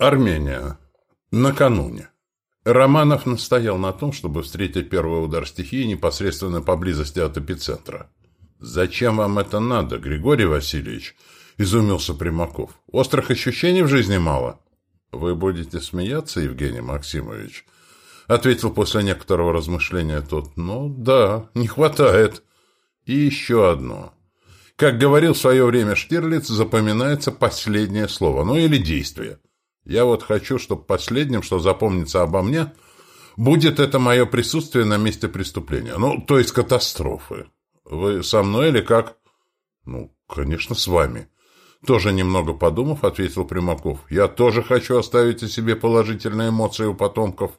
Армения. Накануне. Романов настоял на том, чтобы встретить первый удар стихии непосредственно поблизости от эпицентра. «Зачем вам это надо, Григорий Васильевич?» – изумился Примаков. «Острых ощущений в жизни мало». «Вы будете смеяться, Евгений Максимович?» – ответил после некоторого размышления тот. «Ну, да, не хватает». «И еще одно. Как говорил в свое время Штирлиц, запоминается последнее слово, ну или действие». Я вот хочу, чтобы последним, что запомнится обо мне, будет это мое присутствие на месте преступления. Ну, то есть катастрофы. Вы со мной или как? Ну, конечно, с вами. Тоже немного подумав, ответил Примаков. Я тоже хочу оставить о себе положительные эмоции у потомков.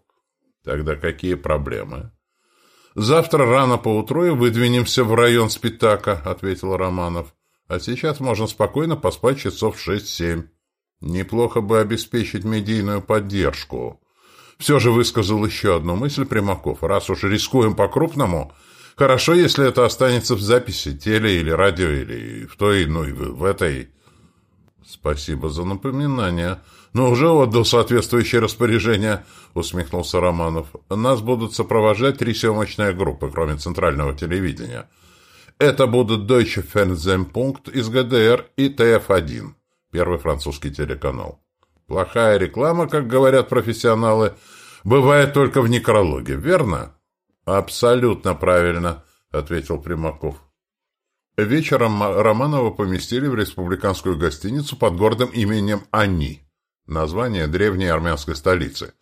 Тогда какие проблемы? Завтра рано поутру и выдвинемся в район Спитака, ответил Романов. А сейчас можно спокойно поспать часов шесть-семь. Неплохо бы обеспечить медийную поддержку. Все же высказал еще одну мысль Примаков. Раз уж рискуем по-крупному, хорошо, если это останется в записи, теле или радио, или в той, ну и в, этой... Спасибо за напоминание. Но уже отдал соответствующее распоряжение, усмехнулся Романов. Нас будут сопровождать три съемочные группы, кроме центрального телевидения. Это будут Deutsche Fernsehpunkt из ГДР и ТФ-1. Первый французский телеканал. Плохая реклама, как говорят профессионалы, бывает только в некрологе, верно? Абсолютно правильно, ответил Примаков. Вечером Романова поместили в республиканскую гостиницу под городом именем Ани, название древней армянской столицы,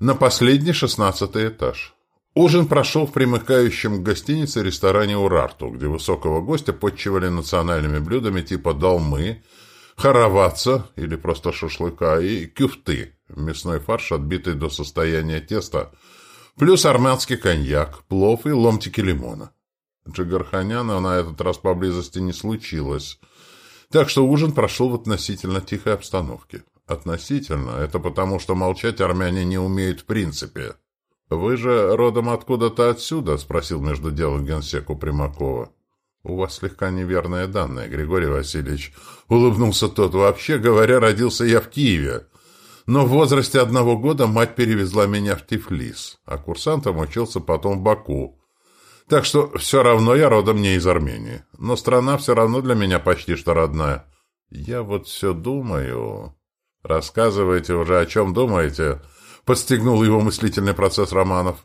на последний шестнадцатый этаж. Ужин прошел в примыкающем к гостинице ресторане «Урарту», где высокого гостя подчивали национальными блюдами типа долмы, хараваца, или просто шашлыка, и кюфты, мясной фарш, отбитый до состояния теста, плюс армянский коньяк, плов и ломтики лимона. Джигарханяна на этот раз поблизости не случилось, так что ужин прошел в относительно тихой обстановке. Относительно – это потому, что молчать армяне не умеют в принципе. «Вы же родом откуда-то отсюда?» – спросил между делом генсеку Примакова. «У вас слегка неверные данные, Григорий Васильевич», — улыбнулся тот. «Вообще говоря, родился я в Киеве. Но в возрасте одного года мать перевезла меня в Тифлис, а курсантом учился потом в Баку. Так что все равно я родом не из Армении. Но страна все равно для меня почти что родная. Я вот все думаю...» «Рассказывайте уже, о чем думаете?» — подстегнул его мыслительный процесс Романов.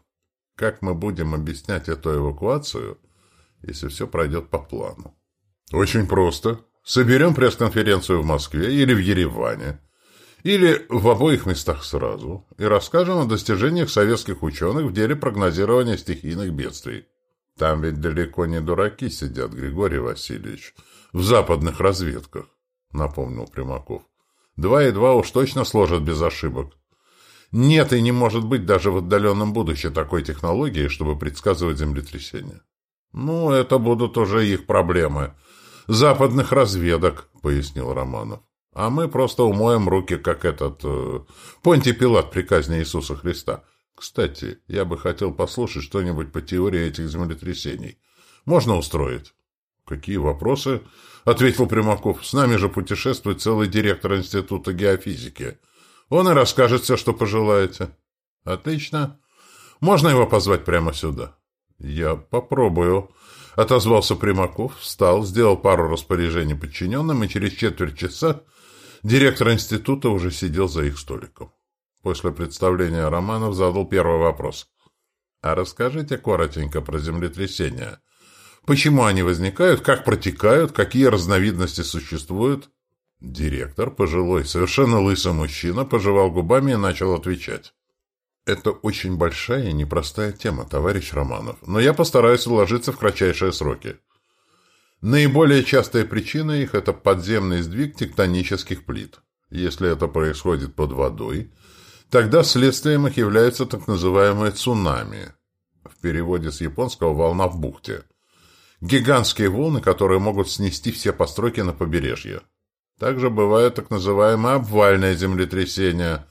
«Как мы будем объяснять эту эвакуацию?» Если все пройдет по плану. Очень просто. Соберем пресс-конференцию в Москве или в Ереване, или в обоих местах сразу, и расскажем о достижениях советских ученых в деле прогнозирования стихийных бедствий. Там ведь далеко не дураки сидят, Григорий Васильевич, в западных разведках, напомнил Примаков. Два и два уж точно сложат без ошибок. Нет и не может быть даже в отдаленном будущем такой технологии, чтобы предсказывать землетрясения. «Ну, это будут уже их проблемы. Западных разведок», — пояснил Романов. «А мы просто умоем руки, как этот... Э, Понтий Пилат при казни Иисуса Христа. Кстати, я бы хотел послушать что-нибудь по теории этих землетрясений. Можно устроить?» «Какие вопросы?» — ответил Примаков. «С нами же путешествует целый директор Института геофизики. Он и расскажет все, что пожелаете». «Отлично. Можно его позвать прямо сюда?» «Я попробую», — отозвался Примаков, встал, сделал пару распоряжений подчиненным, и через четверть часа директор института уже сидел за их столиком. После представления Романов задал первый вопрос. «А расскажите коротенько про землетрясения. Почему они возникают, как протекают, какие разновидности существуют?» Директор, пожилой, совершенно лысый мужчина, пожевал губами и начал отвечать. Это очень большая и непростая тема, товарищ Романов, но я постараюсь уложиться в кратчайшие сроки. Наиболее частая причина их – это подземный сдвиг тектонических плит. Если это происходит под водой, тогда следствием их являются так называемые цунами. В переводе с японского «волна в бухте». Гигантские волны, которые могут снести все постройки на побережье. Также бывают так называемые обвальные землетрясения –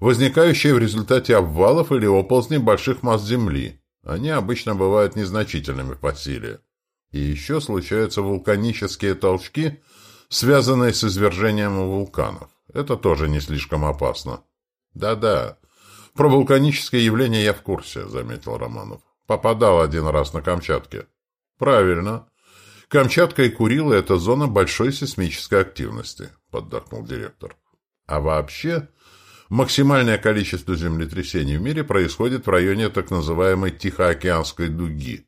возникающие в результате обвалов или оползней больших масс Земли. Они обычно бывают незначительными по силе. И еще случаются вулканические толчки, связанные с извержением вулканов. Это тоже не слишком опасно. Да-да. Про вулканическое явление я в курсе, заметил Романов. Попадал один раз на Камчатке. Правильно. Камчатка и Курилы – это зона большой сейсмической активности, поддакнул директор. А вообще, максимальное количество землетрясений в мире происходит в районе так называемой Тихоокеанской дуги.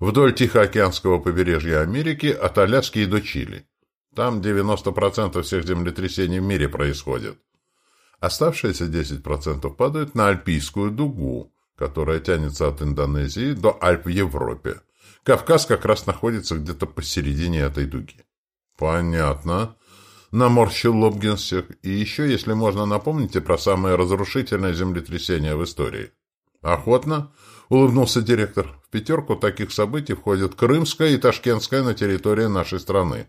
Вдоль Тихоокеанского побережья Америки от Аляски и до Чили. Там 90% всех землетрясений в мире происходит. Оставшиеся 10% падают на Альпийскую дугу, которая тянется от Индонезии до Альп в Европе. Кавказ как раз находится где-то посередине этой дуги. Понятно. Наморщил лоб генсек. И еще, если можно, напомните про самое разрушительное землетрясение в истории. Охотно, улыбнулся директор. В пятерку таких событий входят Крымская и Ташкентская на территории нашей страны.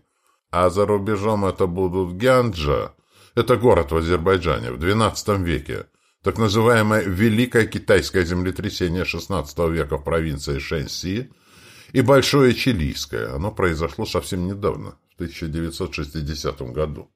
А за рубежом это будут Гянджа. Это город в Азербайджане в XII веке. Так называемое Великое китайское землетрясение XVI века в провинции Шэньси и Большое чилийское. Оно произошло совсем недавно, 1960 году.